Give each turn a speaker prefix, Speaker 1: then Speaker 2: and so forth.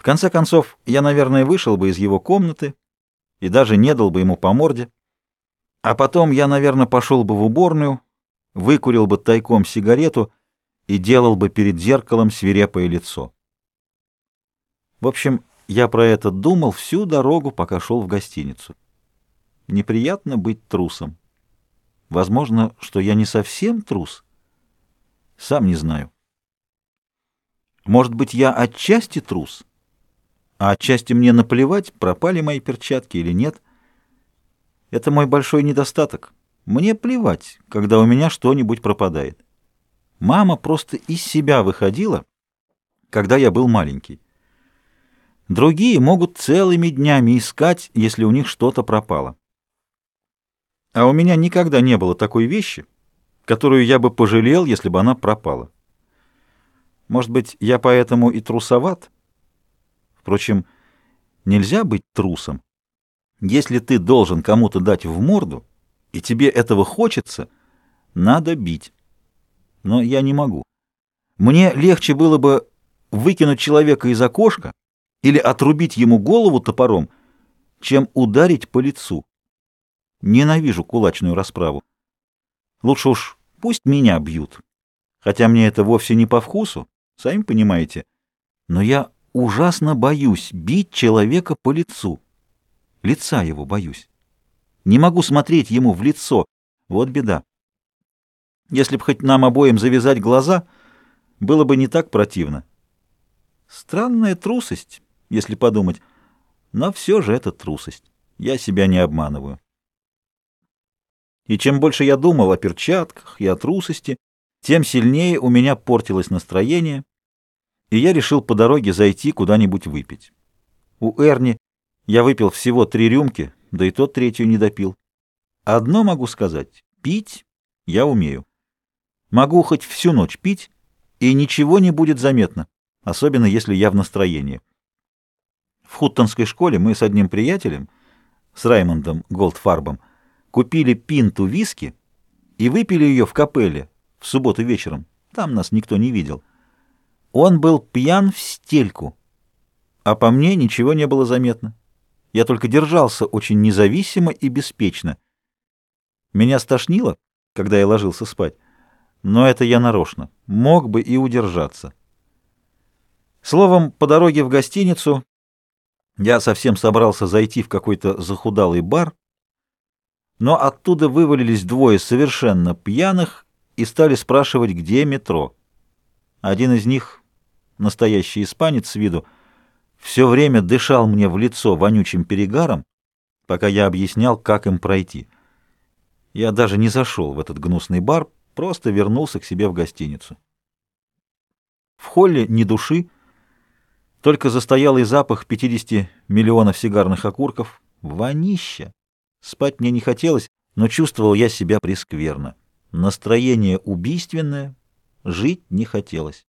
Speaker 1: В конце концов, я, наверное, вышел бы из его комнаты и даже не дал бы ему по морде. А потом я, наверное, пошел бы в уборную, выкурил бы тайком сигарету и делал бы перед зеркалом свирепое лицо. В общем, я про это думал всю дорогу, пока шел в гостиницу. Неприятно быть трусом. Возможно, что я не совсем трус. Сам не знаю. Может быть, я отчасти трус? А отчасти мне наплевать, пропали мои перчатки или нет. Это мой большой недостаток. Мне плевать, когда у меня что-нибудь пропадает. Мама просто из себя выходила, когда я был маленький. Другие могут целыми днями искать, если у них что-то пропало. А у меня никогда не было такой вещи, которую я бы пожалел, если бы она пропала. Может быть, я поэтому и трусоват? Впрочем, нельзя быть трусом. Если ты должен кому-то дать в морду, и тебе этого хочется, надо бить. Но я не могу. Мне легче было бы выкинуть человека из окошка или отрубить ему голову топором, чем ударить по лицу. Ненавижу кулачную расправу. Лучше уж пусть меня бьют. Хотя мне это вовсе не по вкусу, сами понимаете. Но я ужасно боюсь бить человека по лицу. Лица его боюсь. Не могу смотреть ему в лицо. Вот беда. Если б хоть нам обоим завязать глаза, было бы не так противно. Странная трусость, если подумать. Но все же это трусость. Я себя не обманываю. И чем больше я думал о перчатках и о трусости, тем сильнее у меня портилось настроение, и я решил по дороге зайти куда-нибудь выпить. У Эрни я выпил всего три рюмки, да и тот третью не допил. Одно могу сказать — пить я умею. Могу хоть всю ночь пить, и ничего не будет заметно, особенно если я в настроении. В Хуттонской школе мы с одним приятелем, с Раймондом Голдфарбом, купили пинту виски и выпили ее в капелле в субботу вечером. Там нас никто не видел. Он был пьян в стельку, а по мне ничего не было заметно. Я только держался очень независимо и беспечно. Меня стошнило, когда я ложился спать, но это я нарочно, мог бы и удержаться. Словом, по дороге в гостиницу я совсем собрался зайти в какой-то захудалый бар, но оттуда вывалились двое совершенно пьяных и стали спрашивать, где метро. Один из них, настоящий испанец с виду, все время дышал мне в лицо вонючим перегаром, пока я объяснял, как им пройти. Я даже не зашел в этот гнусный бар, просто вернулся к себе в гостиницу. В холле ни души, только застоялый запах 50 миллионов сигарных окурков. Вонища! Спать мне не хотелось, но чувствовал я себя прескверно. Настроение убийственное, жить не хотелось.